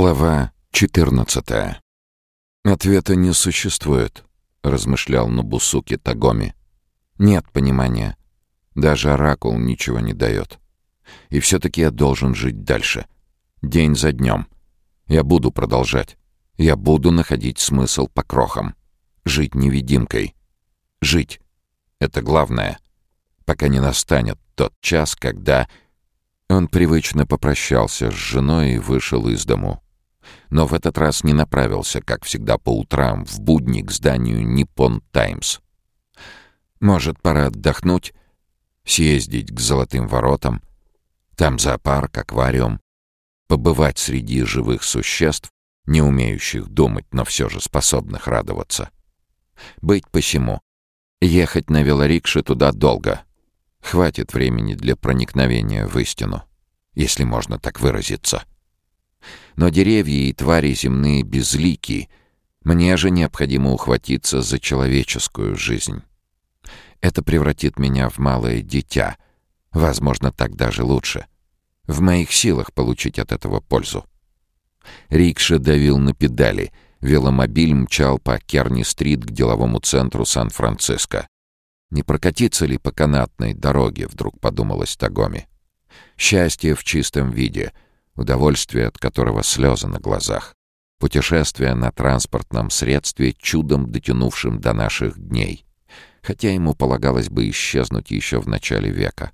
Глава 14 «Ответа не существует», — размышлял Нобусуки Тагоми. «Нет понимания. Даже оракул ничего не дает. И все-таки я должен жить дальше. День за днем. Я буду продолжать. Я буду находить смысл по крохам. Жить невидимкой. Жить. Это главное. Пока не настанет тот час, когда он привычно попрощался с женой и вышел из дому. Но в этот раз не направился, как всегда по утрам, в будни к зданию «Ниппон Таймс». Может, пора отдохнуть, съездить к Золотым воротам, там зоопарк, аквариум, побывать среди живых существ, не умеющих думать, но все же способных радоваться. Быть посему. Ехать на велорикше туда долго — Хватит времени для проникновения в истину, если можно так выразиться. Но деревья и твари земные безлики, мне же необходимо ухватиться за человеческую жизнь. Это превратит меня в малое дитя, возможно, так даже лучше. В моих силах получить от этого пользу. Рикша давил на педали, веломобиль мчал по Керни-стрит к деловому центру Сан-Франциско. Не прокатиться ли по канатной дороге, вдруг подумалось Тагоми. Счастье в чистом виде, удовольствие от которого слезы на глазах. Путешествие на транспортном средстве, чудом дотянувшим до наших дней. Хотя ему полагалось бы исчезнуть еще в начале века.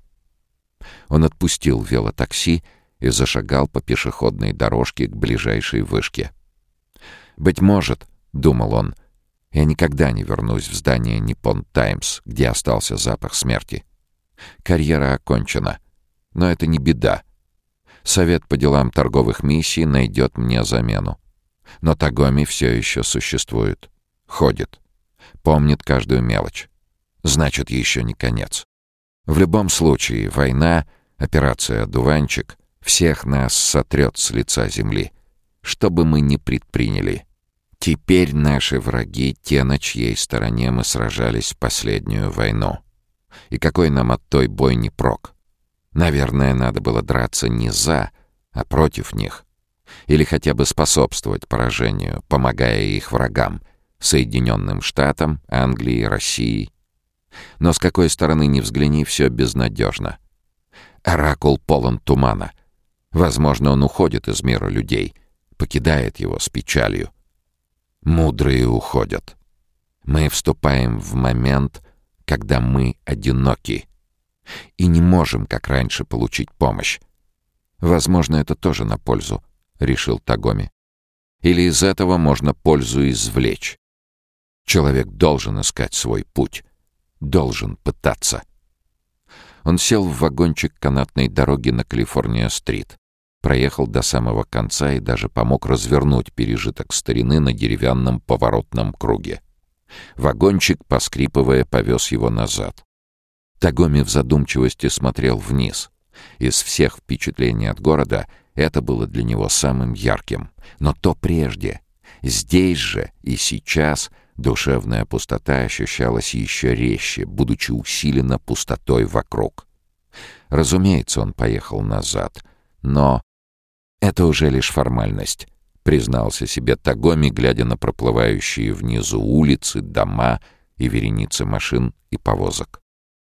Он отпустил велотакси и зашагал по пешеходной дорожке к ближайшей вышке. «Быть может», — думал он, — я никогда не вернусь в здание Nippon Times, где остался запах смерти. Карьера окончена. Но это не беда. Совет по делам торговых миссий найдет мне замену. Но Тагоми все еще существует. Ходит. Помнит каждую мелочь. Значит, еще не конец. В любом случае, война, операция «Дуванчик» всех нас сотрет с лица земли. Что бы мы ни предприняли — Теперь наши враги — те, на чьей стороне мы сражались в последнюю войну. И какой нам от той бойни прок? Наверное, надо было драться не за, а против них. Или хотя бы способствовать поражению, помогая их врагам, Соединенным Штатам, Англии, России. Но с какой стороны ни взгляни, все безнадежно. Оракул полон тумана. Возможно, он уходит из мира людей, покидает его с печалью. Мудрые уходят. Мы вступаем в момент, когда мы одиноки и не можем, как раньше, получить помощь. Возможно, это тоже на пользу, — решил Тагоми. Или из этого можно пользу извлечь. Человек должен искать свой путь, должен пытаться. Он сел в вагончик канатной дороги на Калифорния-стрит проехал до самого конца и даже помог развернуть пережиток старины на деревянном поворотном круге. Вагончик, поскрипывая, повез его назад. Тагоми в задумчивости смотрел вниз. Из всех впечатлений от города это было для него самым ярким. Но то прежде. Здесь же и сейчас душевная пустота ощущалась еще резче, будучи усилена пустотой вокруг. Разумеется, он поехал назад, но «Это уже лишь формальность», — признался себе Тагоми, глядя на проплывающие внизу улицы, дома и вереницы машин и повозок.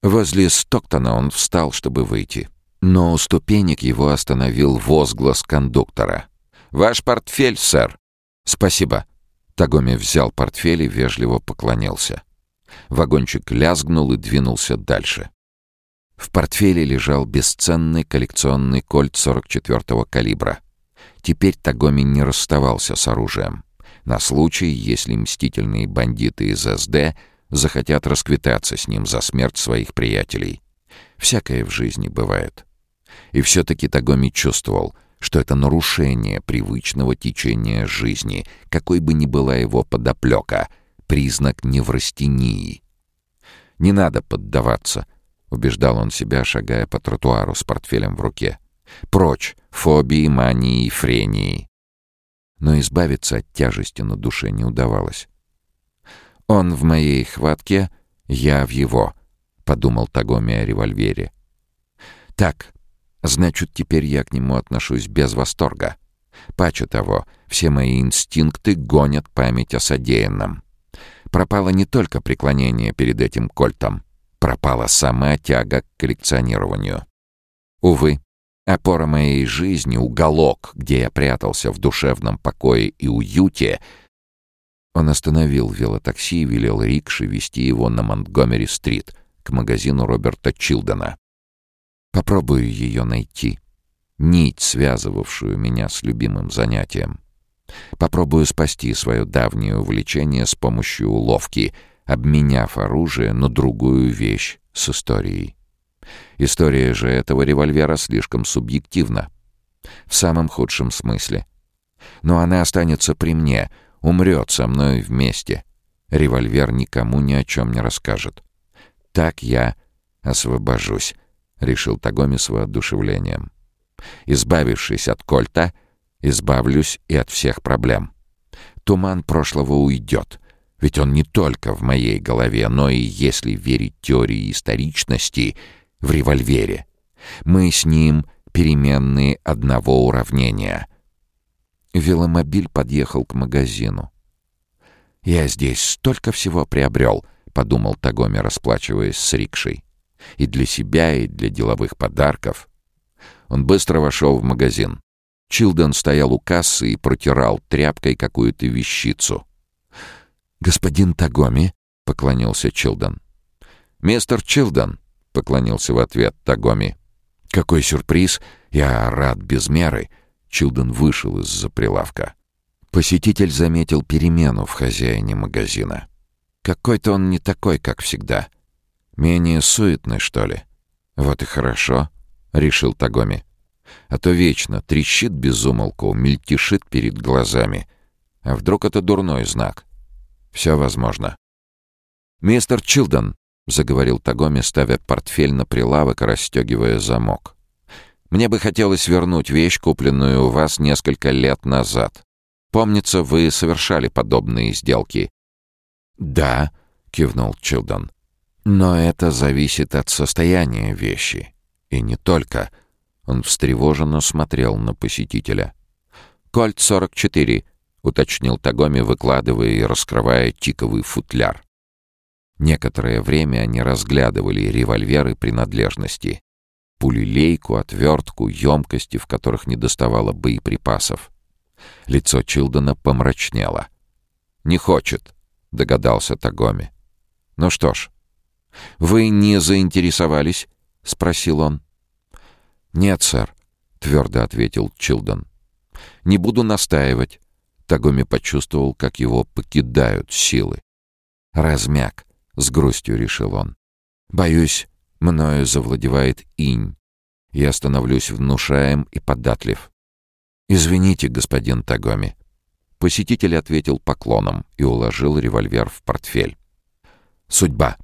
Возле Стоктона он встал, чтобы выйти. Но у ступенек его остановил возглас кондуктора. «Ваш портфель, сэр!» «Спасибо». Тагоми взял портфель и вежливо поклонился. Вагончик лязгнул и двинулся дальше. В портфеле лежал бесценный коллекционный кольт 44-го калибра. Теперь Тагоми не расставался с оружием. На случай, если мстительные бандиты из СД захотят расквитаться с ним за смерть своих приятелей. Всякое в жизни бывает. И все-таки Тагоми чувствовал, что это нарушение привычного течения жизни, какой бы ни была его подоплека, признак неврастении. Не надо поддаваться —— убеждал он себя, шагая по тротуару с портфелем в руке. «Прочь! Фобии, мании и френии!» Но избавиться от тяжести на душе не удавалось. «Он в моей хватке, я в его», — подумал Тагоми о револьвере. «Так, значит, теперь я к нему отношусь без восторга. Паче того, все мои инстинкты гонят память о содеянном. Пропало не только преклонение перед этим кольтом, пропала сама тяга к коллекционированию. Увы, опора моей жизни, уголок, где я прятался в душевном покое и уюте, он остановил велотакси и велел рикше вести его на Монтгомери-стрит к магазину Роберта Чилдона. Попробую ее найти. Нить, связывавшую меня с любимым занятием. Попробую спасти свое давнее увлечение с помощью уловки, обменяв оружие на другую вещь с историей. История же этого револьвера слишком субъективна. В самом худшем смысле. Но она останется при мне, умрет со мной вместе. Револьвер никому ни о чем не расскажет. Так я освобожусь, — решил Тагоми с воодушевлением. Избавившись от кольта, избавлюсь и от всех проблем. Туман прошлого уйдет, ведь он не только в моей голове, но и, если верить теории историчности, в револьвере. Мы с ним переменные одного уравнения. Веломобиль подъехал к магазину. «Я здесь столько всего приобрел», — подумал Тагоми, расплачиваясь с рикшей. «И для себя, и для деловых подарков». Он быстро вошел в магазин. Чилден стоял у кассы и протирал тряпкой какую-то вещицу. «Господин Тагоми», — поклонился Чилден. «Мистер Чилден», — поклонился в ответ Тагоми. «Какой сюрприз! Я рад без меры!» Чилден вышел из-за прилавка. Посетитель заметил перемену в хозяине магазина. Какой-то он не такой, как всегда. Менее суетный, что ли. Вот и хорошо, — решил Тагоми. А то вечно трещит безумолку, мельтешит перед глазами. А вдруг это дурной знак? Все возможно. «Мистер Чилден», — заговорил Тагоми, ставя портфель на прилавок расстегивая замок. «Мне бы хотелось вернуть вещь, купленную у вас несколько лет назад. Помнится, вы совершали подобные сделки». «Да», — кивнул Чилден. «Но это зависит от состояния вещи. И не только». Он встревоженно смотрел на посетителя. «Кольт 44», — уточнил Тагоми, выкладывая и раскрывая тиковый футляр. Некоторое время они разглядывали револьверы принадлежности. Пулелейку, отвертку, емкости, в которых не доставало боеприпасов. Лицо Чилдона помрачнело. «Не хочет», — догадался Тагоми. «Ну что ж, вы не заинтересовались?» — спросил он. «Нет, сэр», — твердо ответил Чилдон. «Не буду настаивать». Тагоми почувствовал, как его покидают силы. «Размяк», — с грустью решил он. «Боюсь, мною завладевает инь. Я становлюсь внушаем и податлив. «Извините, господин Тагоми». Посетитель ответил поклоном и уложил револьвер в портфель. «Судьба.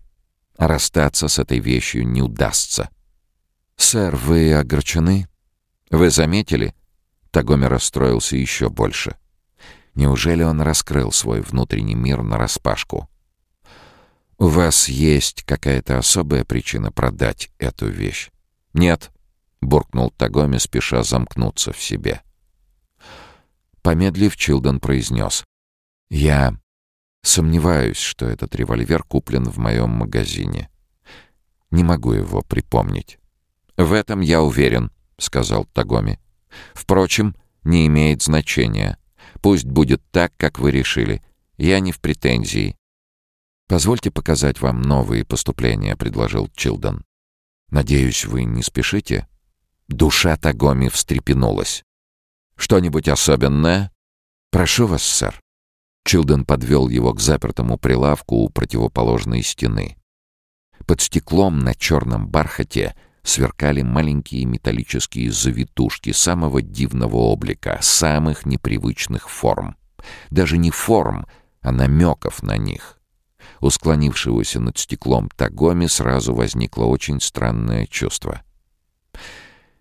Расстаться с этой вещью не удастся. «Сэр, вы огорчены? Вы заметили?» Тагоми расстроился еще больше. Неужели он раскрыл свой внутренний мир нараспашку? «У вас есть какая-то особая причина продать эту вещь?» «Нет», — буркнул Тагоми, спеша замкнуться в себе. Помедлив, Чилден произнес. «Я сомневаюсь, что этот револьвер куплен в моем магазине. Не могу его припомнить». «В этом я уверен», — сказал Тагоми. «Впрочем, не имеет значения. Пусть будет так, как вы решили. Я не в претензии». «Позвольте показать вам новые поступления», — предложил Чилдон. «Надеюсь, вы не спешите?» Душа Тагоми встрепенулась. «Что-нибудь особенное?» «Прошу вас, сэр». Чилден подвел его к запертому прилавку у противоположной стены. Под стеклом на черном бархате сверкали маленькие металлические завитушки самого дивного облика, самых непривычных форм. Даже не форм, а намеков на них. У склонившегося над стеклом Тагоми сразу возникло очень странное чувство.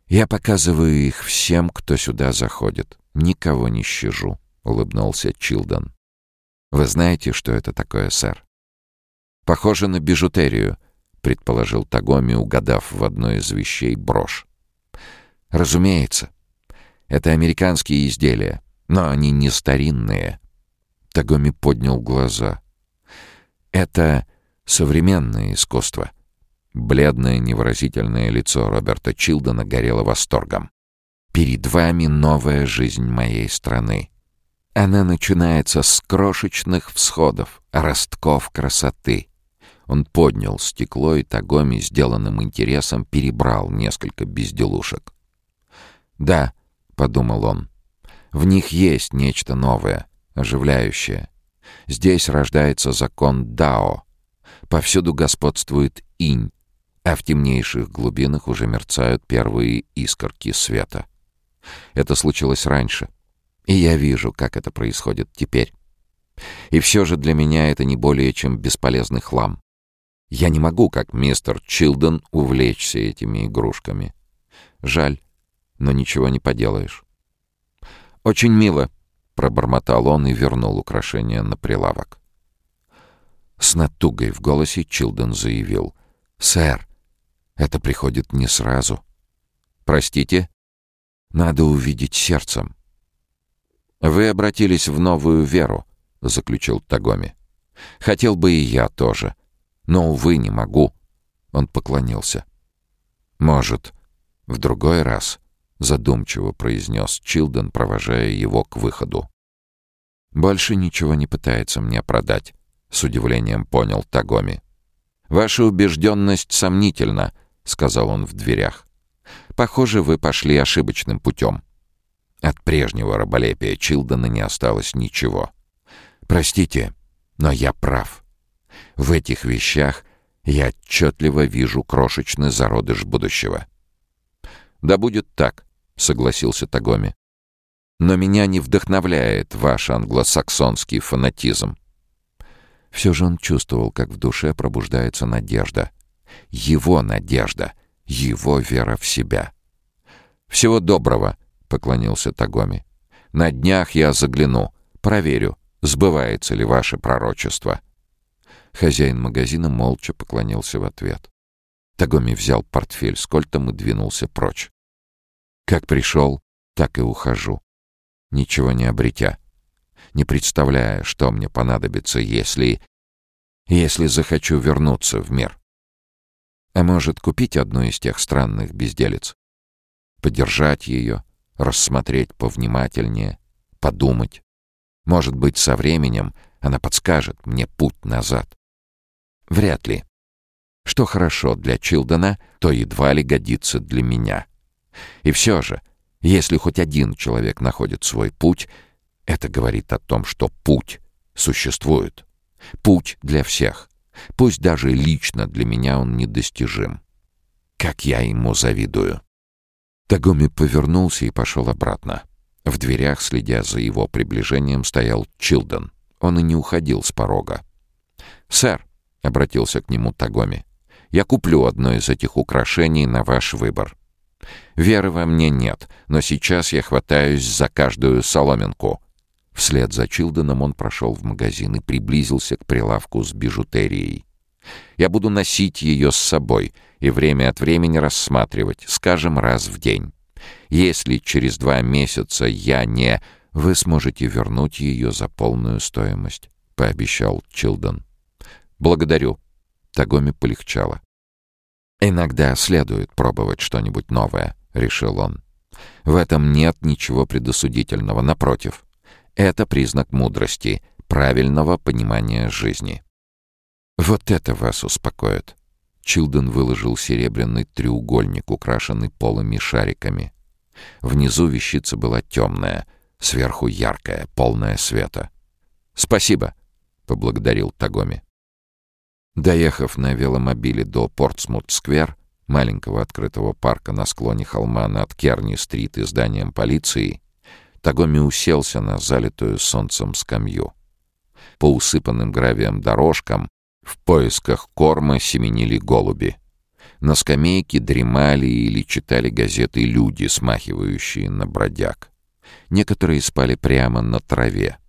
«Я показываю их всем, кто сюда заходит. Никого не щажу», — улыбнулся Чилдон. «Вы знаете, что это такое, сэр?» «Похоже на бижутерию», предположил Тагоми, угадав в одной из вещей брошь. Разумеется. Это американские изделия, но они не старинные. Тагоми поднял глаза. Это современное искусство. Бледное невыразительное лицо Роберта Чилдона горело восторгом. «Перед вами новая жизнь моей страны. Она начинается с крошечных всходов, ростков красоты». Он поднял стекло, и Тагоми, сделанным интересом, перебрал несколько безделушек. «Да», — подумал он, — «в них есть нечто новое, оживляющее. Здесь рождается закон Дао. Повсюду господствует инь, а в темнейших глубинах уже мерцают первые искорки света. Это случилось раньше, и я вижу, как это происходит теперь. И все же для меня это не более чем бесполезный хлам. Я не могу, как мистер Чилден, увлечься этими игрушками. Жаль, но ничего не поделаешь. «Очень мило», — пробормотал он и вернул украшение на прилавок. С натугой в голосе Чилден заявил. «Сэр, это приходит не сразу. Простите? Надо увидеть сердцем». «Вы обратились в новую веру», — заключил Тагоми. «Хотел бы и я тоже. Но, увы, не могу». Он поклонился. «Может, в другой раз?» Задумчиво произнес Чилден, провожая его к выходу. «Больше ничего не пытается мне продать», — с удивлением понял Тагоми. «Ваша убежденность сомнительна», — сказал он в дверях. «Похоже, вы пошли ошибочным путем». От прежнего раболепия Чилдена не осталось ничего. «Простите, но я прав. В этих вещах я отчетливо вижу крошечный зародыш будущего». «Да будет так», — согласился Тагоми. «Но меня не вдохновляет ваш англосаксонский фанатизм». Все же он чувствовал, как в душе пробуждается надежда. Его надежда, его вера в себя. «Всего доброго», — поклонился Тагоми. «На днях я загляну, проверю, сбывается ли ваше пророчество». Хозяин магазина молча поклонился в ответ. Тагоми взял портфель с кольтом и двинулся прочь. Как пришел, так и ухожу. Ничего не обретя. Не представляя, что мне понадобится, если... Если захочу вернуться в мир. А может, купить одну из тех странных безделец? Подержать ее, рассмотреть повнимательнее, подумать. Может быть, со временем она подскажет мне путь назад. Вряд ли. Что хорошо для Чилдена, то едва ли годится для меня. И все же, если хоть один человек находит свой путь, это говорит о том, что путь существует. Путь для всех. Пусть даже лично для меня он недостижим. Как я ему завидую. Тагоми повернулся и пошел обратно. В дверях, следя за его приближением, стоял Чилден. Он и не уходил с порога. «Сэр», — обратился к нему Тагоми, — «я куплю одно из этих украшений на ваш выбор. Веры во мне нет, но сейчас я хватаюсь за каждую соломинку». Вслед за Чилденом он прошел в магазин и приблизился к прилавку с бижутерией. «Я буду носить ее с собой и время от времени рассматривать, скажем, раз в день. Если через два месяца я не... Вы сможете вернуть ее за полную стоимость», — пообещал Чилден. «Благодарю». Тагоми полегчало. «Иногда следует пробовать что-нибудь новое», — решил он. «В этом нет ничего предосудительного, напротив. Это признак мудрости, правильного понимания жизни». «Вот это вас успокоит». Чилден выложил серебряный треугольник, украшенный полыми шариками. Внизу вещица была темная, сверху яркая, полная света. «Спасибо», — поблагодарил Тагоми. Доехав на веломобиле до Портсмут-сквер, маленького открытого парка на склоне холма над Керни-стрит и зданием полиции, Тагоми уселся на залитую солнцем скамью. По усыпанным гравием дорожкам в поисках корма семенили голуби. На скамейке дремали или читали газеты люди, смахивающие на бродяг. Некоторые спали прямо на траве —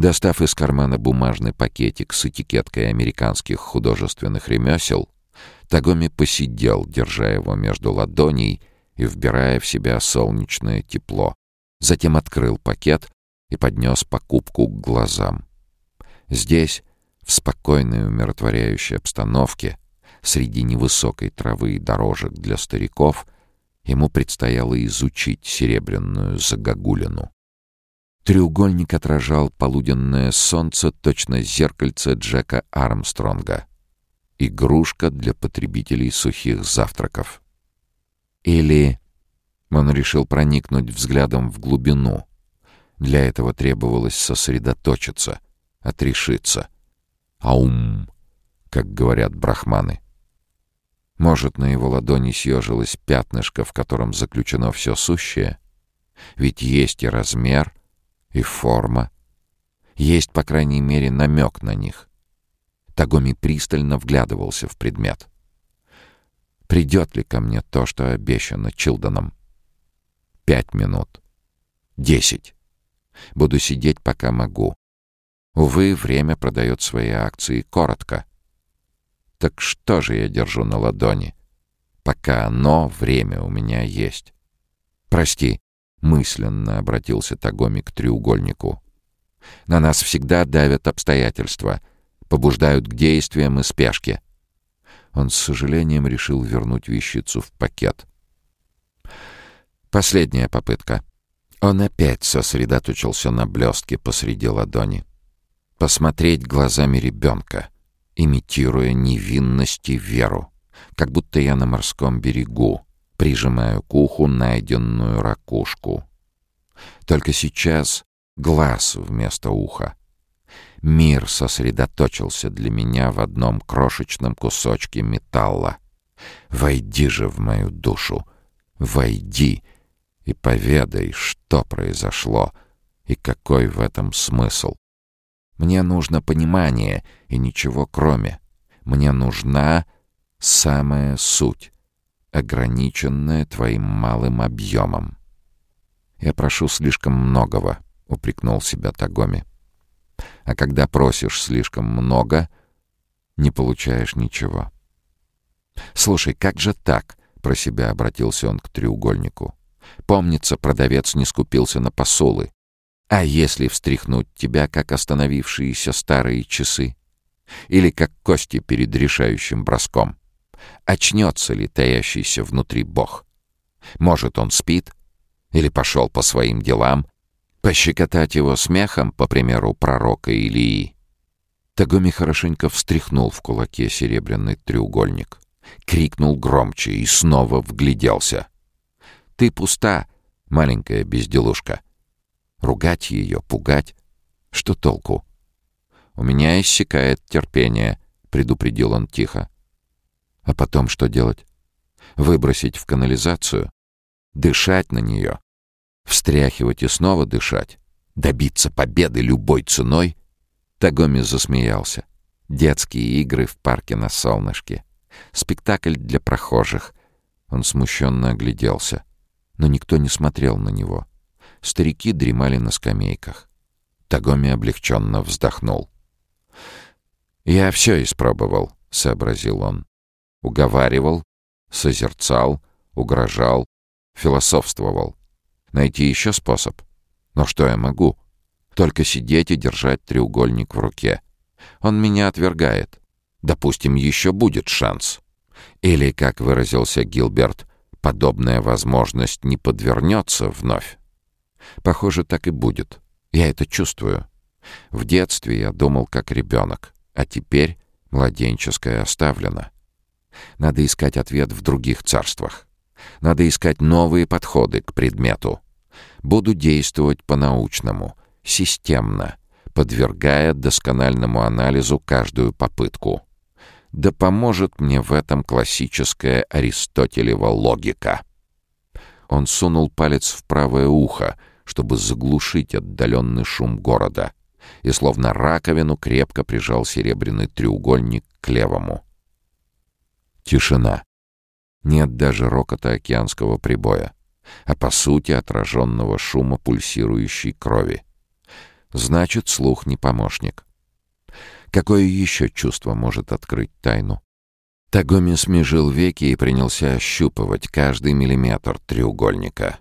Достав из кармана бумажный пакетик с этикеткой американских художественных ремесел, Тагоми посидел, держа его между ладоней, и вбирая в себя солнечное тепло. Затем открыл пакет и поднес покупку к глазам. Здесь, в спокойной умиротворяющей обстановке, среди невысокой травы и дорожек для стариков, ему предстояло изучить серебряную загогулину. Треугольник отражал полуденное солнце, точно зеркальце Джека Армстронга. Игрушка для потребителей сухих завтраков. Или он решил проникнуть взглядом в глубину. Для этого требовалось сосредоточиться, отрешиться. Аум, как говорят брахманы. Может, на его ладони съежилось пятнышко, в котором заключено все сущее? Ведь есть и размер, и форма. Есть, по крайней мере, намек на них. Тагоми пристально вглядывался в предмет. Придет ли ко мне то, что обещано Чилдоном? Пять минут. Десять. Буду сидеть, пока могу. Увы, время продает свои акции коротко. Так что же я держу на ладони? Пока оно, время у меня есть. Прости, мысленно обратился Тагоми к треугольнику. На нас всегда давят обстоятельства, побуждают к действиям и спешке. Он с сожалением решил вернуть вещицу в пакет. Последняя попытка. Он опять сосредоточился на блестке посреди ладони. Посмотреть глазами ребенка, имитируя невинность и веру, как будто я на морском берегу, прижимаю к уху найденную ракушку. Только сейчас глаз вместо уха. Мир сосредоточился для меня в одном крошечном кусочке металла. Войди же в мою душу, войди и поведай, что произошло и какой в этом смысл. Мне нужно понимание и ничего кроме. Мне нужна самая суть, ограниченная твоим малым объемом. «Я прошу слишком многого», — упрекнул себя Тагоми. «А когда просишь слишком много, не получаешь ничего». «Слушай, как же так?» — про себя обратился он к треугольнику. «Помнится, продавец не скупился на посулы. А если встряхнуть тебя, как остановившиеся старые часы? Или как кости перед решающим броском? Очнется ли таящийся внутри Бог? Может, он спит? Или пошел по своим делам? Пощекотать его смехом, по примеру пророка Илии? Тагоми хорошенько встряхнул в кулаке серебряный треугольник. Крикнул громче и снова вгляделся. «Ты пуста, маленькая безделушка!» Ругать ее, пугать? Что толку? «У меня иссякает терпение», — предупредил он тихо. А потом что делать? Выбросить в канализацию? Дышать на нее? Встряхивать и снова дышать? Добиться победы любой ценой? Тагоми засмеялся. Детские игры в парке на солнышке. Спектакль для прохожих. Он смущенно огляделся. Но никто не смотрел на него. Старики дремали на скамейках. Тагоми облегченно вздохнул. «Я все испробовал», — сообразил он. Уговаривал, созерцал, угрожал, философствовал. Найти еще способ? Но что я могу? Только сидеть и держать треугольник в руке. Он меня отвергает. Допустим, еще будет шанс. Или, как выразился Гилберт, подобная возможность не подвернется вновь. Похоже, так и будет. Я это чувствую. В детстве я думал как ребенок, а теперь младенческое оставлено. Надо искать ответ в других царствах. Надо искать новые подходы к предмету. Буду действовать по-научному, системно, подвергая доскональному анализу каждую попытку. Да поможет мне в этом классическая Аристотелева логика. Он сунул палец в правое ухо, чтобы заглушить отдаленный шум города, и словно раковину крепко прижал серебряный треугольник к левому. Тишина. Нет даже рокота океанского прибоя, а по сути отраженного шума пульсирующей крови. Значит, слух не помощник. Какое еще чувство может открыть тайну? Тагоми смежил веки и принялся ощупывать каждый миллиметр треугольника.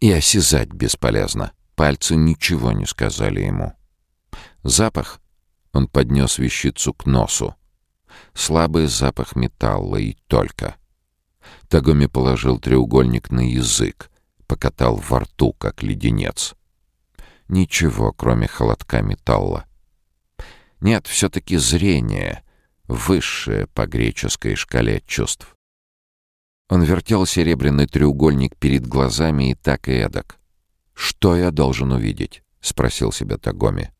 И осязать бесполезно. Пальцы ничего не сказали ему. Запах. Он поднес вещицу к носу. Слабый запах металла и только. Тагоми положил треугольник на язык, покатал во рту, как леденец. Ничего, кроме холодка металла. Нет, все-таки зрение — высшее по греческой шкале чувств. Он вертел серебряный треугольник перед глазами и так и эдак. «Что я должен увидеть?» — спросил себя Тагоми.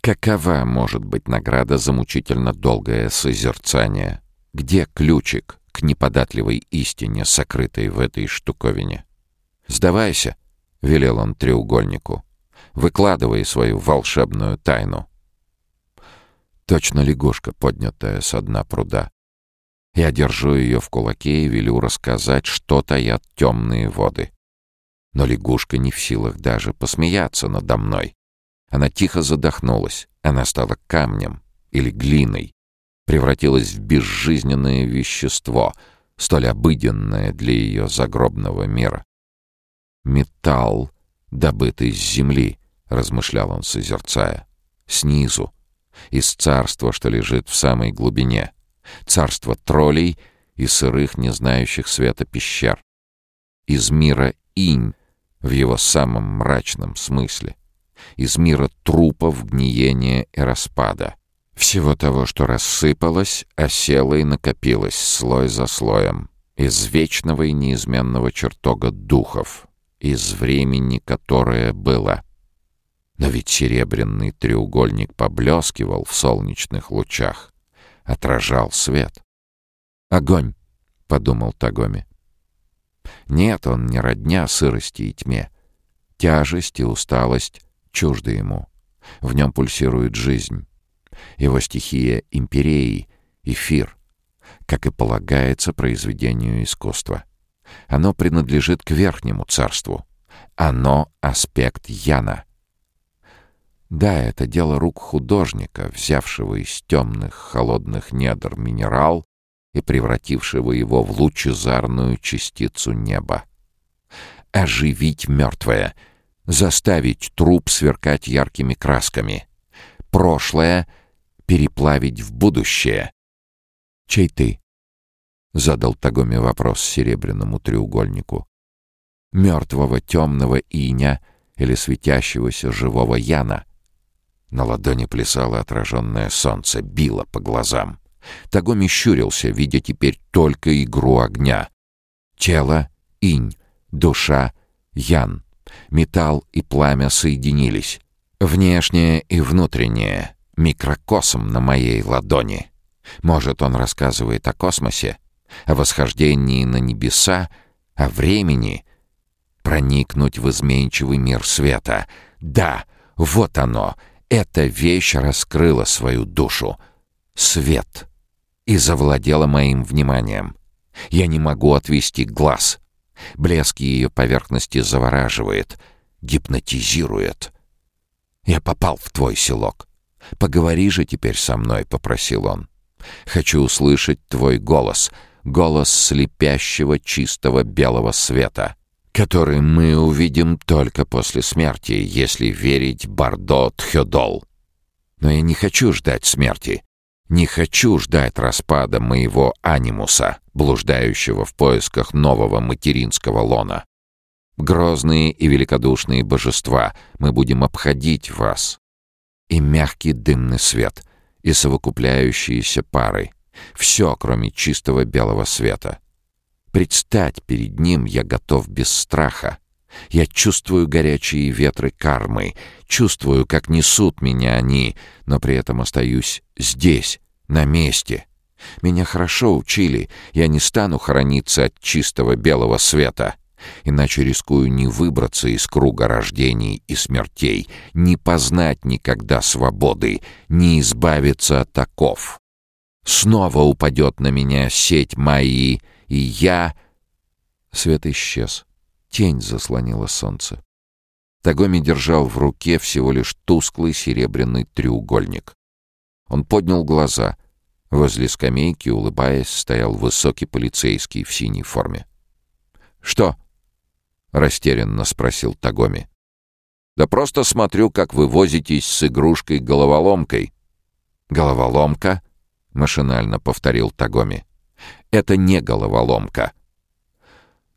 «Какова может быть награда за мучительно долгое созерцание? Где ключик к неподатливой истине, сокрытой в этой штуковине?» «Сдавайся», — велел он треугольнику. «Выкладывай свою волшебную тайну». Точно лягушка, поднятая со дна пруда. Я держу ее в кулаке и велю рассказать, что таят темные воды. Но лягушка не в силах даже посмеяться надо мной. Она тихо задохнулась. Она стала камнем или глиной. Превратилась в безжизненное вещество, столь обыденное для ее загробного мира. «Металл, добытый с земли», — размышлял он, созерцая. «Снизу, из царства, что лежит в самой глубине, царства троллей и сырых, не знающих света пещер, из мира инь в его самом мрачном смысле, из мира трупов, гниения и распада, всего того, что рассыпалось, осело и накопилось слой за слоем, из вечного и неизменного чертога духов, из времени, которое было — но ведь серебряный треугольник поблескивал в солнечных лучах, отражал свет. «Огонь!» — подумал Тагоми. Нет, он не родня сырости и тьме. Тяжесть и усталость чужды ему. В нем пульсирует жизнь. Его стихия — империи, эфир, как и полагается произведению искусства. Оно принадлежит к верхнему царству. Оно — аспект Яна — да, это дело рук художника, взявшего из темных холодных недр минерал и превратившего его в лучезарную частицу неба. Оживить мертвое, заставить труп сверкать яркими красками, прошлое переплавить в будущее. «Чей ты?» — задал Тагоми вопрос серебряному треугольнику. «Мертвого темного иня или светящегося живого яна?» На ладони плясало отраженное солнце, било по глазам. Тагоми щурился, видя теперь только игру огня. Тело — инь, душа — ян. Металл и пламя соединились. Внешнее и внутреннее — микрокосм на моей ладони. Может, он рассказывает о космосе, о восхождении на небеса, о времени — проникнуть в изменчивый мир света. Да, вот оно, эта вещь раскрыла свою душу. Свет. И завладела моим вниманием. Я не могу отвести глаз. Блеск ее поверхности завораживает, гипнотизирует. «Я попал в твой селок. Поговори же теперь со мной», — попросил он. «Хочу услышать твой голос, голос слепящего чистого белого света» который мы увидим только после смерти, если верить Бардо Тхёдол. Но я не хочу ждать смерти. Не хочу ждать распада моего анимуса, блуждающего в поисках нового материнского лона. Грозные и великодушные божества, мы будем обходить вас. И мягкий дымный свет, и совокупляющиеся пары. Все, кроме чистого белого света — Предстать перед ним я готов без страха. Я чувствую горячие ветры кармы, чувствую, как несут меня они, но при этом остаюсь здесь, на месте. Меня хорошо учили, я не стану хорониться от чистого белого света, иначе рискую не выбраться из круга рождений и смертей, не познать никогда свободы, не избавиться от оков. Снова упадет на меня сеть мои и я...» Свет исчез. Тень заслонила солнце. Тагоми держал в руке всего лишь тусклый серебряный треугольник. Он поднял глаза. Возле скамейки, улыбаясь, стоял высокий полицейский в синей форме. «Что?» — растерянно спросил Тагоми. «Да просто смотрю, как вы возитесь с игрушкой-головоломкой». «Головоломка?» — машинально повторил Тагоми. «Это не головоломка».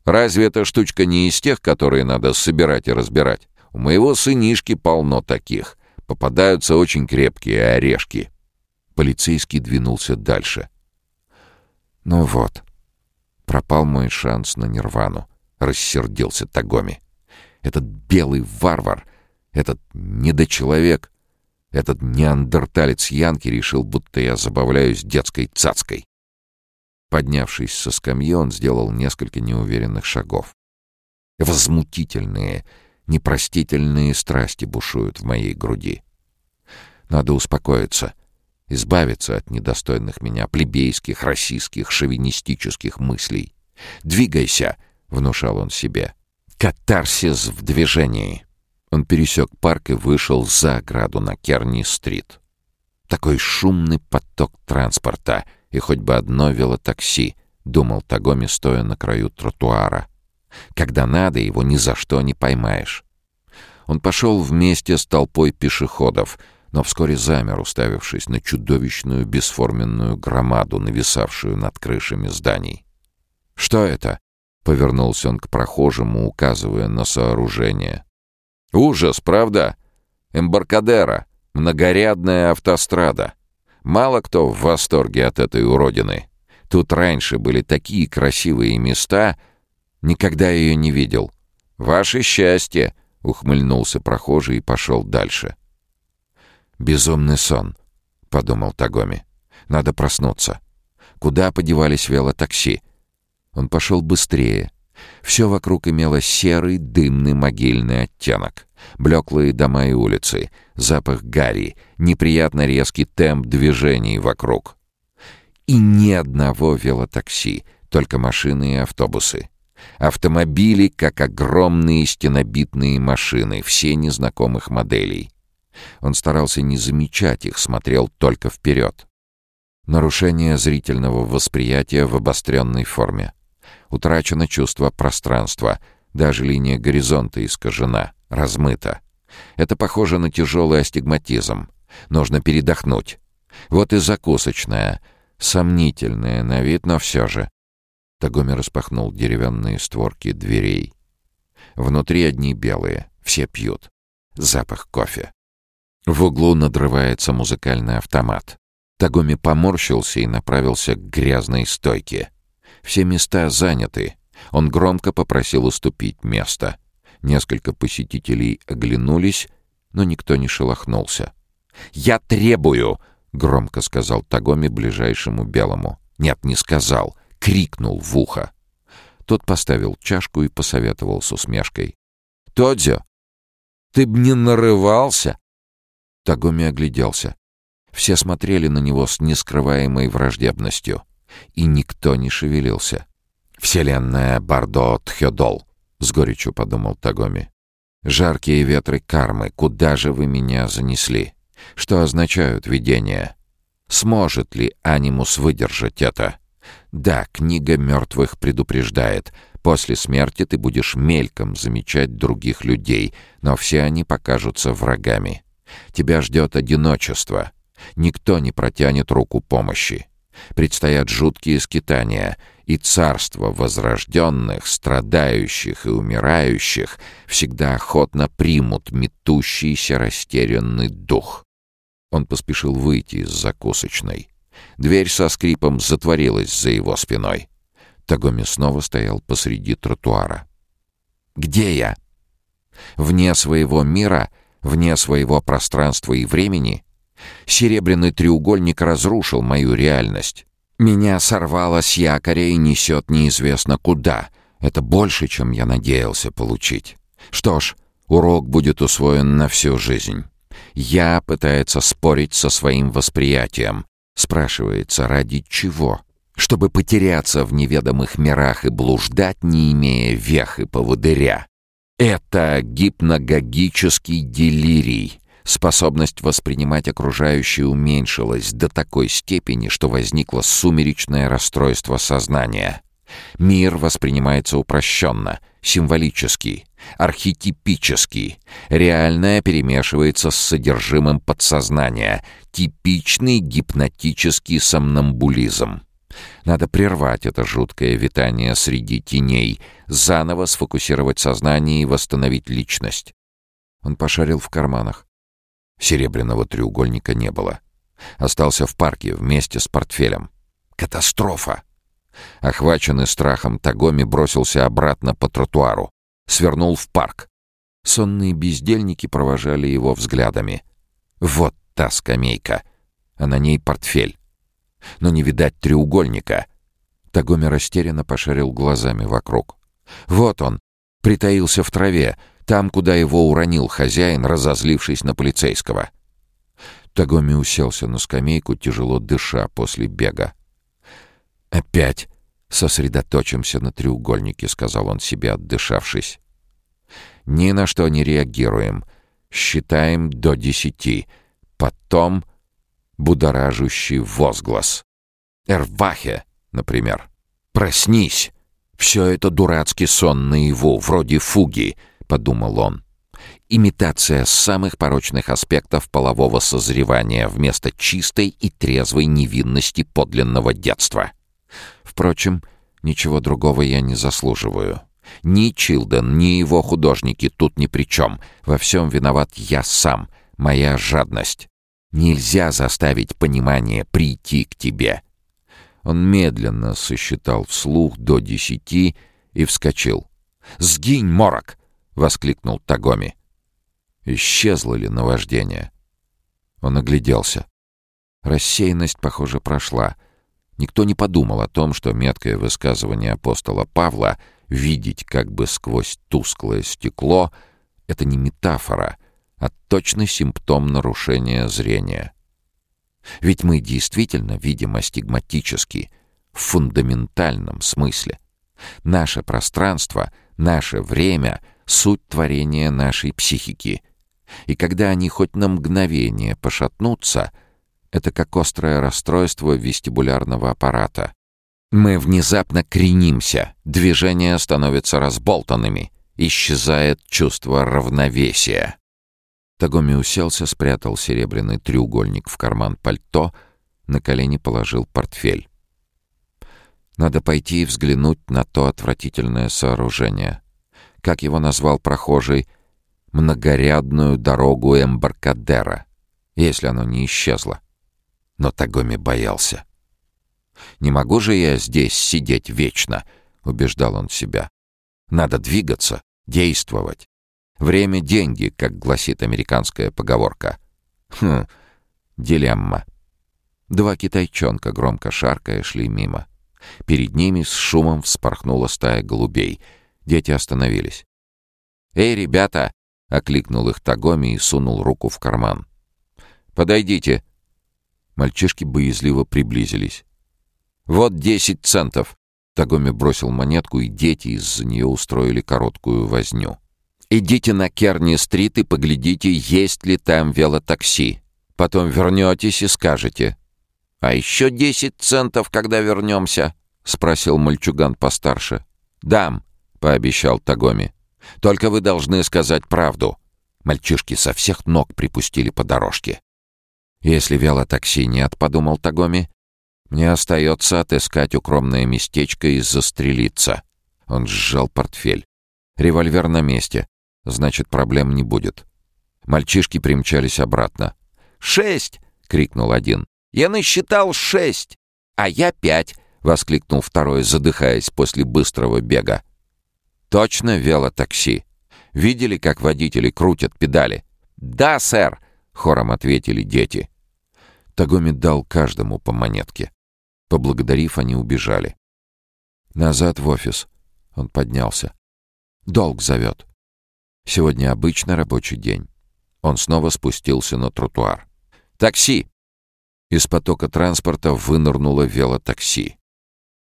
«Разве эта штучка не из тех, которые надо собирать и разбирать? У моего сынишки полно таких. Попадаются очень крепкие орешки». Полицейский двинулся дальше. «Ну вот, пропал мой шанс на нирвану», — рассердился Тагоми. «Этот белый варвар, этот недочеловек, этот неандерталец Янки решил, будто я забавляюсь детской цацкой». Поднявшись со скамьи, он сделал несколько неуверенных шагов. Возмутительные, непростительные страсти бушуют в моей груди. Надо успокоиться — избавиться от недостойных меня плебейских, российских, шовинистических мыслей. «Двигайся!» — внушал он себе. «Катарсис в движении!» Он пересек парк и вышел за ограду на Керни-стрит. Такой шумный поток транспорта, и хоть бы одно велотакси, думал Тагоми, стоя на краю тротуара. Когда надо, его ни за что не поймаешь. Он пошел вместе с толпой пешеходов — но вскоре замер, уставившись на чудовищную бесформенную громаду, нависавшую над крышами зданий. «Что это?» — повернулся он к прохожему, указывая на сооружение. «Ужас, правда? Эмбаркадера, многорядная автострада. Мало кто в восторге от этой уродины. Тут раньше были такие красивые места, никогда ее не видел. Ваше счастье!» — ухмыльнулся прохожий и пошел дальше. — «Безумный сон», — подумал Тагоми. «Надо проснуться. Куда подевались велотакси?» Он пошел быстрее. Все вокруг имело серый, дымный могильный оттенок. Блеклые дома и улицы, запах гари, неприятно резкий темп движений вокруг. И ни одного велотакси, только машины и автобусы. Автомобили, как огромные стенобитные машины, все незнакомых моделей. Он старался не замечать их, смотрел только вперед. Нарушение зрительного восприятия в обостренной форме. Утрачено чувство пространства, даже линия горизонта искажена, размыта. Это похоже на тяжелый астигматизм. Нужно передохнуть. Вот и закусочная. Сомнительная на вид, но все же. Тагоми распахнул деревянные створки дверей. Внутри одни белые, все пьют. Запах кофе. В углу надрывается музыкальный автомат. Тагоми поморщился и направился к грязной стойке. Все места заняты. Он громко попросил уступить место. Несколько посетителей оглянулись, но никто не шелохнулся. «Я требую!» — громко сказал Тагоми ближайшему белому. «Нет, не сказал!» — крикнул в ухо. Тот поставил чашку и посоветовал с усмешкой. «Тодзё, ты б не нарывался!» Тагоми огляделся. Все смотрели на него с нескрываемой враждебностью. И никто не шевелился. «Вселенная Бардо Тхёдол», — с горечью подумал Тагоми. «Жаркие ветры кармы, куда же вы меня занесли? Что означают видения? Сможет ли анимус выдержать это?» Да, книга мертвых предупреждает. После смерти ты будешь мельком замечать других людей, но все они покажутся врагами. Тебя ждет одиночество. Никто не протянет руку помощи. Предстоят жуткие скитания, и царство возрожденных, страдающих и умирающих всегда охотно примут метущийся растерянный дух. Он поспешил выйти из закусочной. Дверь со скрипом затворилась за его спиной. Тагоми снова стоял посреди тротуара. «Где я?» Вне своего мира — вне своего пространства и времени, серебряный треугольник разрушил мою реальность. Меня сорвало с якоря и несет неизвестно куда. Это больше, чем я надеялся получить. Что ж, урок будет усвоен на всю жизнь. Я пытается спорить со своим восприятием. Спрашивается, ради чего? Чтобы потеряться в неведомых мирах и блуждать, не имея вех и поводыря. Это гипногогический делирий, Способность воспринимать окружающее уменьшилась до такой степени, что возникло сумеречное расстройство сознания. Мир воспринимается упрощенно, символически, архетипически. Реальное перемешивается с содержимым подсознания, типичный гипнотический сомнамбулизм. Надо прервать это жуткое витание среди теней, заново сфокусировать сознание и восстановить личность. Он пошарил в карманах. Серебряного треугольника не было. Остался в парке вместе с портфелем. Катастрофа! Охваченный страхом, Тагоми бросился обратно по тротуару. Свернул в парк. Сонные бездельники провожали его взглядами. Вот та скамейка, а на ней портфель. Но не видать треугольника. Тагоми растерянно пошарил глазами вокруг. Вот он, притаился в траве, там, куда его уронил хозяин, разозлившись на полицейского. Тагоми уселся на скамейку, тяжело дыша после бега. «Опять сосредоточимся на треугольнике», — сказал он себе, отдышавшись. «Ни на что не реагируем. Считаем до десяти. Потом будоражущий возглас. «Эрвахе», например. «Проснись!» «Все это дурацкий сон наяву, вроде фуги», — подумал он. Имитация самых порочных аспектов полового созревания вместо чистой и трезвой невинности подлинного детства. Впрочем, ничего другого я не заслуживаю. Ни Чилден, ни его художники тут ни при чем. Во всем виноват я сам, моя жадность. Нельзя заставить понимание прийти к тебе. Он медленно сосчитал вслух до десяти и вскочил. «Сгинь, морок!» — воскликнул Тагоми. Исчезло ли наваждение? Он огляделся. Рассеянность, похоже, прошла. Никто не подумал о том, что меткое высказывание апостола Павла «видеть как бы сквозь тусклое стекло» — это не метафора, а точный симптом нарушения зрения. Ведь мы действительно видим астигматически, в фундаментальном смысле. Наше пространство, наше время — суть творения нашей психики. И когда они хоть на мгновение пошатнутся, это как острое расстройство вестибулярного аппарата. Мы внезапно кренимся, движения становятся разболтанными, исчезает чувство равновесия. Тагоми уселся, спрятал серебряный треугольник в карман пальто, на колени положил портфель. Надо пойти и взглянуть на то отвратительное сооружение. Как его назвал прохожий? Многорядную дорогу Эмбаркадера, если оно не исчезло. Но Тагоми боялся. «Не могу же я здесь сидеть вечно», — убеждал он себя. «Надо двигаться, действовать. Время — деньги, как гласит американская поговорка. Хм, дилемма. Два китайчонка, громко шаркая, шли мимо. Перед ними с шумом вспорхнула стая голубей. Дети остановились. «Эй, ребята!» — окликнул их Тагоми и сунул руку в карман. «Подойдите!» Мальчишки боязливо приблизились. «Вот десять центов!» Тагоми бросил монетку, и дети из-за нее устроили короткую возню. Идите на Керни-стрит и поглядите, есть ли там велотакси. Потом вернетесь и скажете. «А еще десять центов, когда вернемся?» — спросил мальчуган постарше. «Дам», — пообещал Тагоми. «Только вы должны сказать правду». Мальчишки со всех ног припустили по дорожке. «Если велотакси нет», — подумал Тагоми, — «мне остается отыскать укромное местечко и застрелиться». Он сжал портфель. Револьвер на месте. Значит, проблем не будет. Мальчишки примчались обратно. «Шесть!» — крикнул один. «Я насчитал шесть!» «А я пять!» — воскликнул второй, задыхаясь после быстрого бега. «Точно велотакси. Видели, как водители крутят педали?» «Да, сэр!» — хором ответили дети. Тагоми дал каждому по монетке. Поблагодарив, они убежали. Назад в офис. Он поднялся. «Долг зовет». Сегодня обычно рабочий день. Он снова спустился на тротуар. «Такси!» Из потока транспорта вынырнуло велотакси.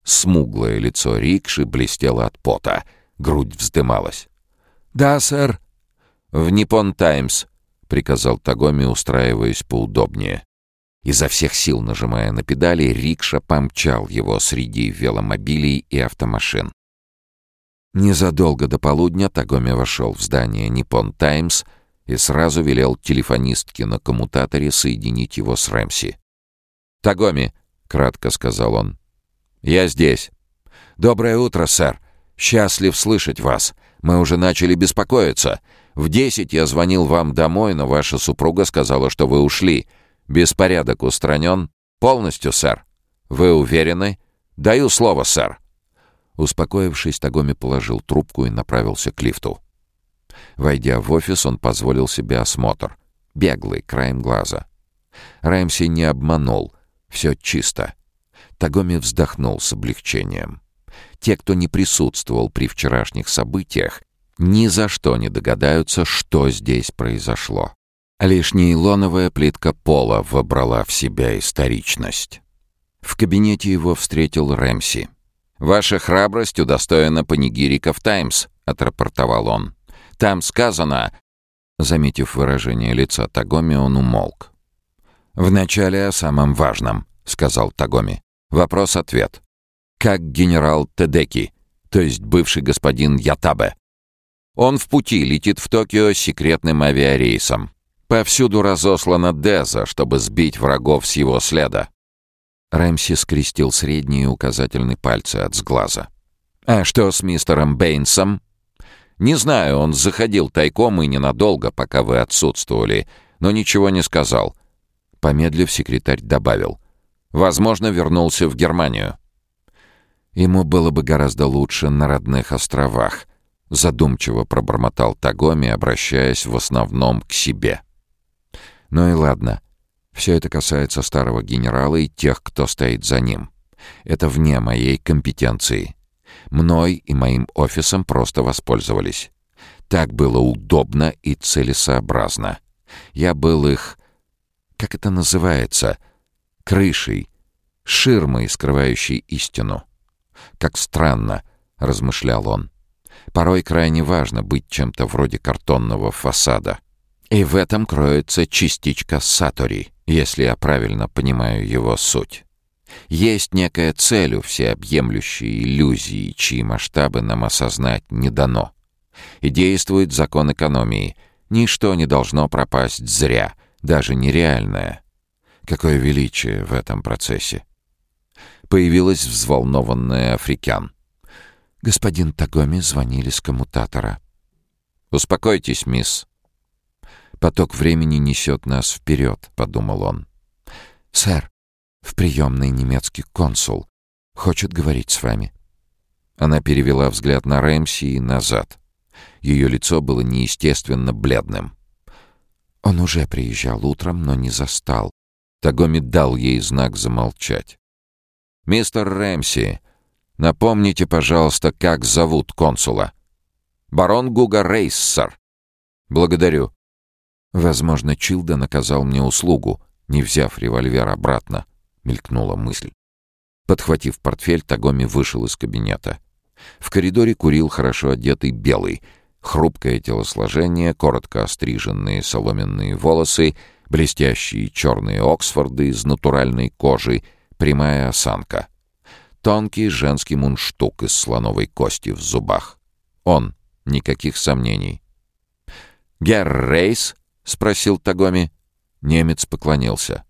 Смуглое лицо рикши блестело от пота. Грудь вздымалась. «Да, сэр». «В Ниппон Таймс. — приказал Тагоми, устраиваясь поудобнее. Изо всех сил нажимая на педали, рикша помчал его среди веломобилей и автомашин. Незадолго до полудня Тагоми вошел в здание «Ниппон Таймс» и сразу велел телефонистке на коммутаторе соединить его с Рэмси. «Тагоми», — кратко сказал он, — «я здесь». «Доброе утро, сэр. Счастлив слышать вас. Мы уже начали беспокоиться. В десять я звонил вам домой, но ваша супруга сказала, что вы ушли. Беспорядок устранен? Полностью, сэр. Вы уверены? Даю слово, сэр». Успокоившись, Тагоми положил трубку и направился к лифту. Войдя в офис, он позволил себе осмотр. Беглый, краем глаза. Раймси не обманул. Все чисто. Тагоми вздохнул с облегчением. Те, кто не присутствовал при вчерашних событиях, ни за что не догадаются, что здесь произошло. Лишь нейлоновая плитка пола вобрала в себя историчность. В кабинете его встретил Рэмси. «Ваша храбрость удостоена панигириков «Таймс», — отрапортовал он. «Там сказано...» Заметив выражение лица Тагоми, он умолк. «Вначале о самом важном», — сказал Тагоми. «Вопрос-ответ. Как генерал Тедеки, то есть бывший господин Ятабе. Он в пути летит в Токио секретным авиарейсом. Повсюду разослана Деза, чтобы сбить врагов с его следа. Рэмси скрестил средние и указательный пальцы от сглаза. «А что с мистером Бэйнсом?» «Не знаю, он заходил тайком и ненадолго, пока вы отсутствовали, но ничего не сказал». Помедлив, секретарь добавил. «Возможно, вернулся в Германию». Ему было бы гораздо лучше на родных островах, задумчиво пробормотал Тагоми, обращаясь в основном к себе. Ну и ладно. Все это касается старого генерала и тех, кто стоит за ним. Это вне моей компетенции. Мной и моим офисом просто воспользовались. Так было удобно и целесообразно. Я был их... Как это называется? Крышей, ширмой, скрывающей истину. Как странно, размышлял он. Порой крайне важно быть чем-то вроде картонного фасада. И в этом кроется частичка Сатори, если я правильно понимаю его суть. Есть некая цель у всеобъемлющей иллюзии, чьи масштабы нам осознать не дано. И действует закон экономии. Ничто не должно пропасть зря, даже нереальное. Какое величие в этом процессе. Появилась взволнованная африкян. «Господин Тагоми звонили с коммутатора». «Успокойтесь, мисс», Поток времени несет нас вперед», — подумал он. «Сэр, в приемной немецкий консул. Хочет говорить с вами». Она перевела взгляд на Рэмси и назад. Ее лицо было неестественно бледным. Он уже приезжал утром, но не застал. Тагоми дал ей знак замолчать. «Мистер Рэмси, напомните, пожалуйста, как зовут консула?» «Барон Гуга Рейссер». «Благодарю. Возможно, Чилда наказал мне услугу, не взяв револьвер обратно, мелькнула мысль. Подхватив портфель, Тагоми вышел из кабинета. В коридоре курил хорошо одетый белый, хрупкое телосложение, коротко остриженные соломенные волосы, блестящие черные Оксфорды из натуральной кожи, прямая осанка. Тонкий женский мундштук из слоновой кости в зубах. Он, никаких сомнений. «Герр Рейс?» — спросил Тагоми. Немец поклонился.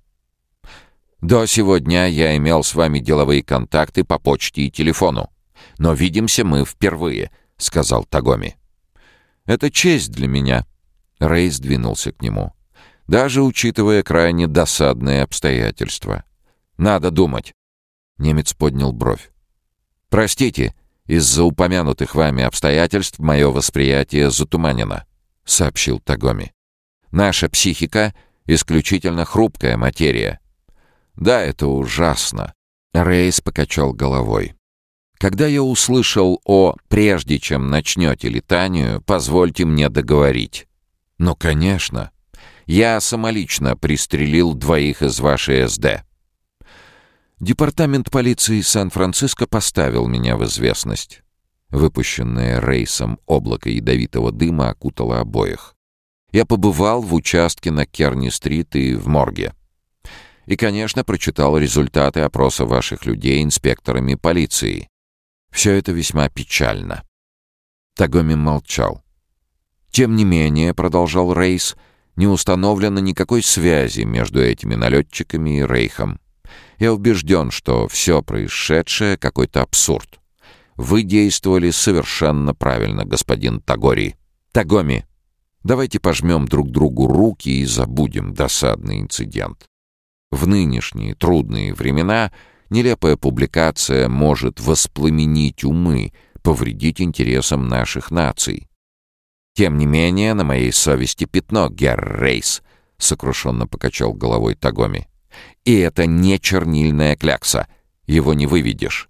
«До сегодня я имел с вами деловые контакты по почте и телефону. Но видимся мы впервые», — сказал Тагоми. «Это честь для меня». Рэй сдвинулся к нему. «Даже учитывая крайне досадные обстоятельства. Надо думать». Немец поднял бровь. «Простите, из-за упомянутых вами обстоятельств мое восприятие затуманено», — сообщил Тагоми. Наша психика — исключительно хрупкая материя. Да, это ужасно. Рейс покачал головой. Когда я услышал о «прежде чем начнете летанию, позвольте мне договорить». Ну, конечно. Я самолично пристрелил двоих из вашей СД. Департамент полиции Сан-Франциско поставил меня в известность. Выпущенное рейсом облако ядовитого дыма окутало обоих. Я побывал в участке на Керни-стрит и в морге. И, конечно, прочитал результаты опроса ваших людей инспекторами полиции. Все это весьма печально. Тагоми молчал. Тем не менее, продолжал Рейс, не установлено никакой связи между этими налетчиками и Рейхом. Я убежден, что все происшедшее — какой-то абсурд. Вы действовали совершенно правильно, господин Тагори. Тагоми, давайте пожмем друг другу руки и забудем досадный инцидент. В нынешние трудные времена нелепая публикация может воспламенить умы, повредить интересам наших наций. Тем не менее, на моей совести пятно, Герр Рейс, — сокрушенно покачал головой Тагоми. И это не чернильная клякса. Его не выведешь.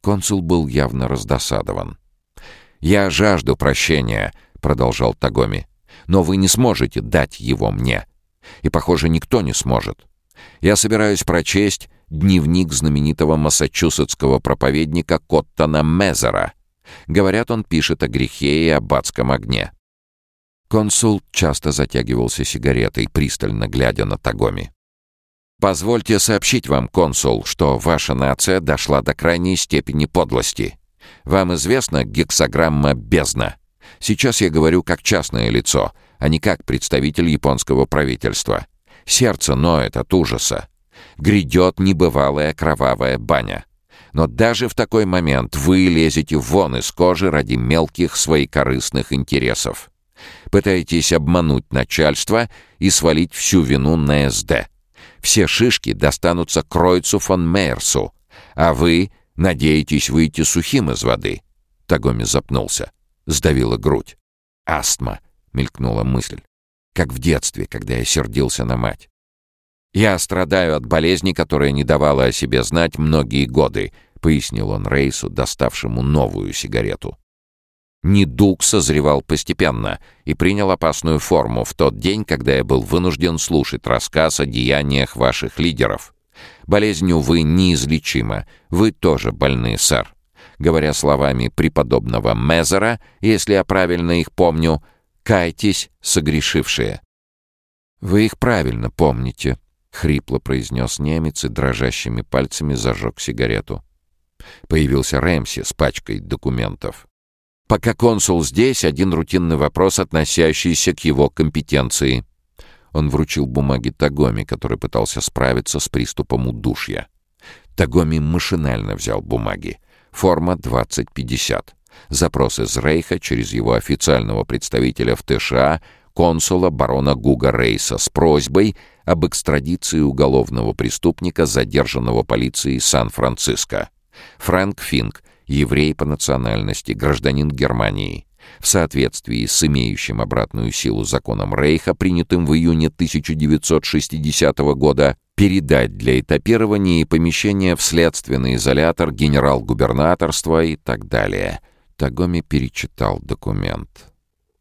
Консул был явно раздосадован. «Я жажду прощения», — продолжал Тагоми. «Но вы не сможете дать его мне. И, похоже, никто не сможет. Я собираюсь прочесть дневник знаменитого массачусетского проповедника Коттона Мезера. Говорят, он пишет о грехе и об адском огне. Консул часто затягивался сигаретой, пристально глядя на Тагоми. «Позвольте сообщить вам, консул, что ваша нация дошла до крайней степени подлости. Вам известна гексограмма «бездна»? Сейчас я говорю как частное лицо, а не как представитель японского правительства. Сердце ноет от ужаса. Грядет небывалая кровавая баня. Но даже в такой момент вы лезете вон из кожи ради мелких своекорыстных интересов. Пытаетесь обмануть начальство и свалить всю вину на СД. Все шишки достанутся Кройцу фон Мейерсу, а вы надеетесь выйти сухим из воды. Тагоми запнулся, сдавила грудь. «Астма», — мелькнула мысль, как в детстве, когда я сердился на мать. «Я страдаю от болезни, которая не давала о себе знать многие годы», — пояснил он Рейсу, доставшему новую сигарету. Недуг созревал постепенно и принял опасную форму в тот день, когда я был вынужден слушать рассказ о деяниях ваших лидеров. Болезнь, увы, неизлечима. Вы тоже больны, сэр. Говоря словами преподобного Мезера, если я правильно их помню, «Кайтесь, согрешившие». «Вы их правильно помните», — хрипло произнес немец и дрожащими пальцами зажег сигарету. Появился Рэмси с пачкой документов. Пока консул здесь, один рутинный вопрос, относящийся к его компетенции. Он вручил бумаги Тагоми, который пытался справиться с приступом удушья. Тагоми машинально взял бумаги. Форма 2050. Запрос из Рейха через его официального представителя в ТША, консула барона Гуга Рейса, с просьбой об экстрадиции уголовного преступника, задержанного полицией Сан-Франциско. Фрэнк Финк, еврей по национальности, гражданин Германии. В соответствии с имеющим обратную силу законом Рейха, принятым в июне 1960 года, передать для этапирования и помещения в следственный изолятор генерал-губернаторства и так далее. Тагоми перечитал документ.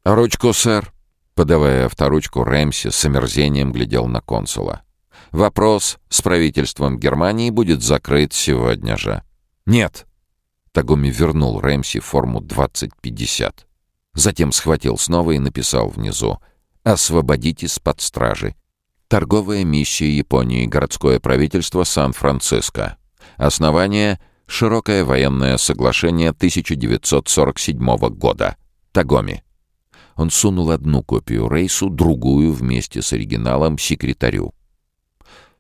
«Ручку, сэр!» Подавая авторучку, Рэмси с омерзением глядел на консула. «Вопрос с правительством Германии будет закрыт сегодня же». «Нет!» Тагоми вернул Рэмси форму 2050. Затем схватил снова и написал внизу «Освободите из-под стражи». Торговая миссия Японии, городское правительство Сан-Франциско. Основание — Широкое военное соглашение 1947 года. Тагоми. Он сунул одну копию Рейсу, другую вместе с оригиналом секретарю.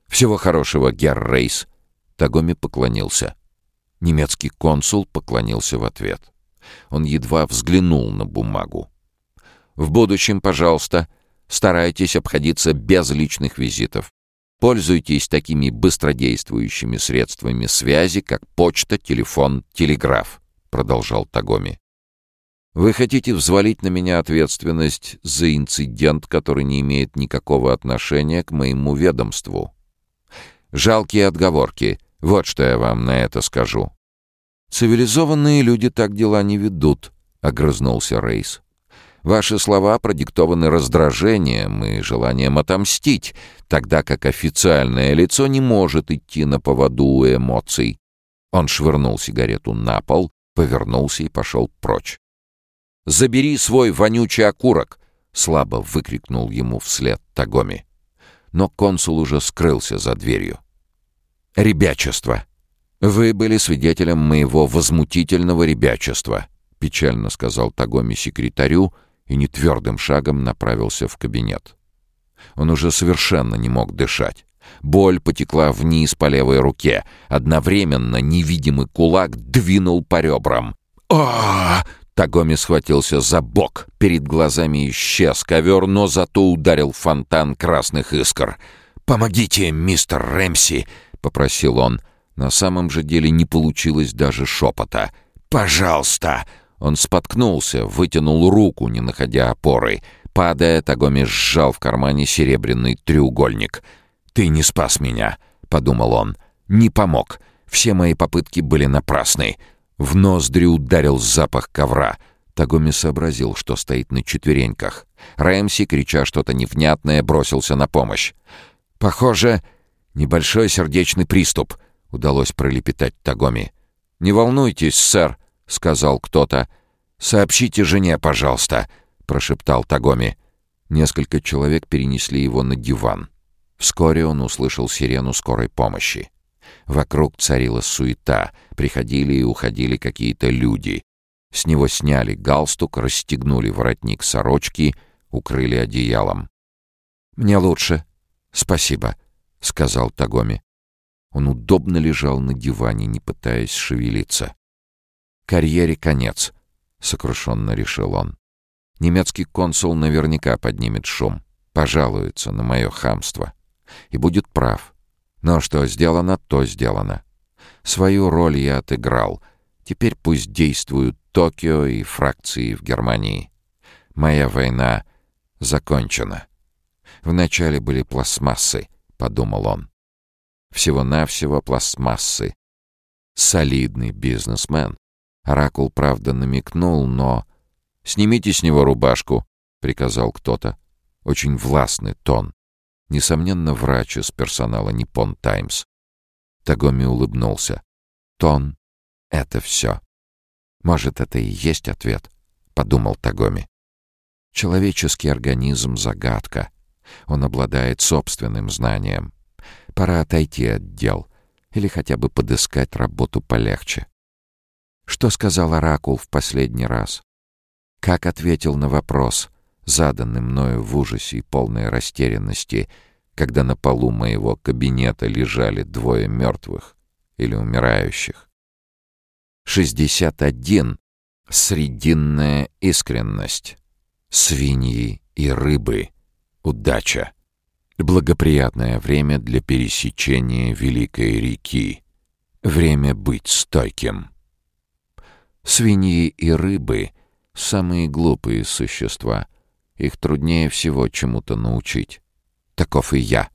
«Всего хорошего, Герр Рейс!» Тагоми поклонился. Немецкий консул поклонился в ответ. Он едва взглянул на бумагу. «В будущем, пожалуйста, старайтесь обходиться без личных визитов. Пользуйтесь такими быстродействующими средствами связи, как почта, телефон, телеграф», — продолжал Тагоми. «Вы хотите взвалить на меня ответственность за инцидент, который не имеет никакого отношения к моему ведомству?» «Жалкие отговорки», вот что я вам на это скажу. «Цивилизованные люди так дела не ведут», — огрызнулся Рейс. «Ваши слова продиктованы раздражением и желанием отомстить, тогда как официальное лицо не может идти на поводу у эмоций». Он швырнул сигарету на пол, повернулся и пошел прочь. «Забери свой вонючий окурок!» — слабо выкрикнул ему вслед Тагоми. Но консул уже скрылся за дверью. «Ребячество! Вы были свидетелем моего возмутительного ребячества», — печально сказал Тагоми секретарю и нетвердым шагом направился в кабинет. Он уже совершенно не мог дышать. Боль потекла вниз по левой руке. Одновременно невидимый кулак двинул по ребрам. а Тагоми схватился за бок. Перед глазами исчез ковер, но зато ударил фонтан красных искр. «Помогите, мистер Рэмси!» — попросил он. На самом же деле не получилось даже шепота. «Пожалуйста!» Он споткнулся, вытянул руку, не находя опоры. Падая, Тагоми сжал в кармане серебряный треугольник. «Ты не спас меня», — подумал он. «Не помог. Все мои попытки были напрасны». В ноздри ударил запах ковра. Тагоми сообразил, что стоит на четвереньках. Рэмси, крича что-то невнятное, бросился на помощь. «Похоже, небольшой сердечный приступ», — удалось пролепетать Тагоми. «Не волнуйтесь, сэр», — сказал кто-то. «Сообщите жене, пожалуйста», — прошептал Тагоми. Несколько человек перенесли его на диван. Вскоре он услышал сирену скорой помощи. Вокруг царила суета, приходили и уходили какие-то люди. С него сняли галстук, расстегнули воротник сорочки, укрыли одеялом. «Мне лучше. Спасибо», — сказал Тагоми. Он удобно лежал на диване, не пытаясь шевелиться. «Карьере конец», — сокрушенно решил он. «Немецкий консул наверняка поднимет шум, пожалуется на мое хамство. И будет прав. Но что сделано, то сделано. Свою роль я отыграл. Теперь пусть действуют Токио и фракции в Германии. Моя война закончена. Вначале были пластмассы, — подумал он. Всего-навсего пластмассы. Солидный бизнесмен. Оракул, правда, намекнул, но... «Снимите с него рубашку», — приказал кто-то. Очень властный тон. Несомненно, врач из персонала Nippon Times. Тагоми улыбнулся. Тон — это все. Может, это и есть ответ, — подумал Тагоми. Человеческий организм — загадка. Он обладает собственным знанием. Пора отойти от дел или хотя бы подыскать работу полегче. Что сказал Оракул в последний раз? Как ответил на вопрос, заданный мною в ужасе и полной растерянности, когда на полу моего кабинета лежали двое мертвых или умирающих. 61. Срединная искренность. Свиньи и рыбы. Удача. Благоприятное время для пересечения Великой реки. Время быть стойким. Свиньи и рыбы — самые глупые существа — их труднее всего чему-то научить. Таков и я.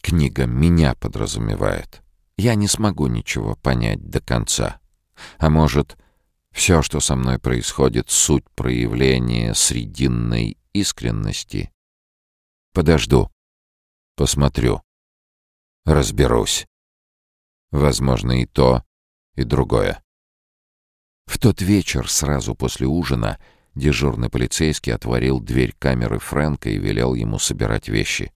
Книга меня подразумевает. Я не смогу ничего понять до конца. А может, все, что со мной происходит, суть проявления срединной искренности? Подожду. Посмотрю. Разберусь. Возможно, и то, и другое. В тот вечер, сразу после ужина, Дежурный полицейский отворил дверь камеры Фрэнка и велел ему собирать вещи.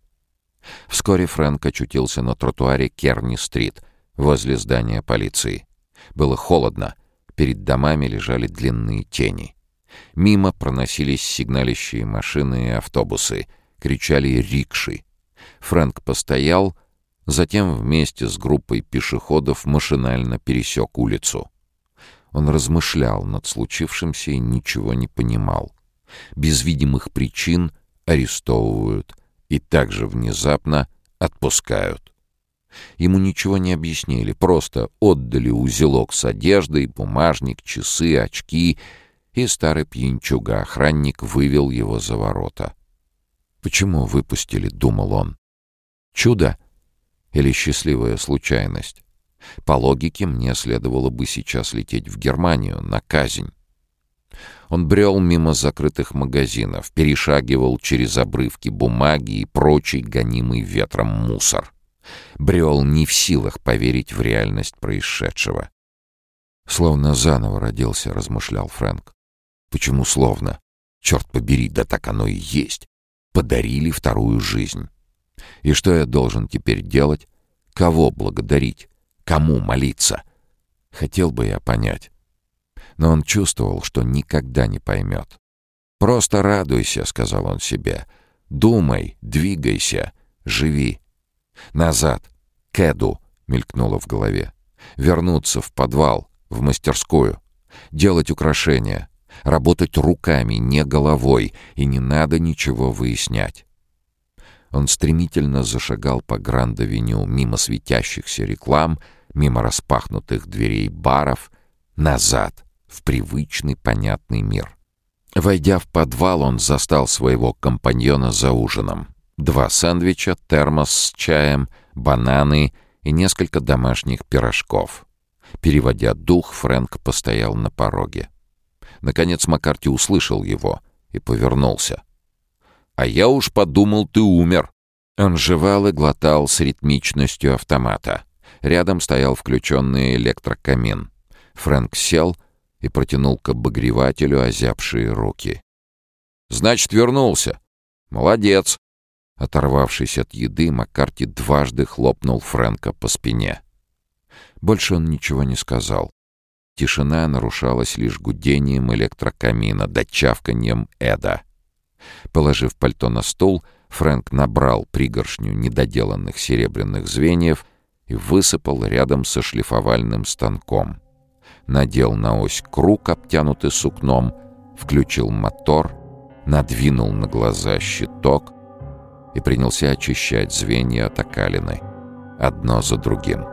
Вскоре Фрэнк очутился на тротуаре Керни-стрит, возле здания полиции. Было холодно, перед домами лежали длинные тени. Мимо проносились сигналищие машины и автобусы, кричали рикши. Фрэнк постоял, затем вместе с группой пешеходов машинально пересек улицу. Он размышлял над случившимся и ничего не понимал. Без видимых причин арестовывают и также внезапно отпускают. Ему ничего не объяснили, просто отдали узелок с одеждой, бумажник, часы, очки, и старый пьянчуга-охранник вывел его за ворота. «Почему выпустили?» — думал он. «Чудо или счастливая случайность?» По логике, мне следовало бы сейчас лететь в Германию, на казнь. Он брел мимо закрытых магазинов, перешагивал через обрывки бумаги и прочий гонимый ветром мусор. Брел не в силах поверить в реальность происшедшего. «Словно заново родился», — размышлял Фрэнк. «Почему словно? Черт побери, да так оно и есть. Подарили вторую жизнь. И что я должен теперь делать? Кого благодарить? Кому молиться? Хотел бы я понять. Но он чувствовал, что никогда не поймет. «Просто радуйся», — сказал он себе. «Думай, двигайся, живи». «Назад, к Эду», — мелькнуло в голове. «Вернуться в подвал, в мастерскую, делать украшения, работать руками, не головой, и не надо ничего выяснять. Он стремительно зашагал по Гранд-авеню мимо светящихся реклам, мимо распахнутых дверей баров, назад, в привычный понятный мир. Войдя в подвал, он застал своего компаньона за ужином. Два сэндвича, термос с чаем, бананы и несколько домашних пирожков. Переводя дух, Фрэнк постоял на пороге. Наконец Маккарти услышал его и повернулся. «А я уж подумал, ты умер!» Он жевал и глотал с ритмичностью автомата. Рядом стоял включенный электрокамин. Фрэнк сел и протянул к обогревателю озябшие руки. «Значит, вернулся. Молодец!» Оторвавшись от еды, Маккарти дважды хлопнул Фрэнка по спине. Больше он ничего не сказал. Тишина нарушалась лишь гудением электрокамина да чавканьем Эда. Положив пальто на стол, Фрэнк набрал пригоршню недоделанных серебряных звеньев и высыпал рядом со шлифовальным станком. Надел на ось круг, обтянутый сукном, включил мотор, надвинул на глаза щиток и принялся очищать звенья от окалины, одно за другим.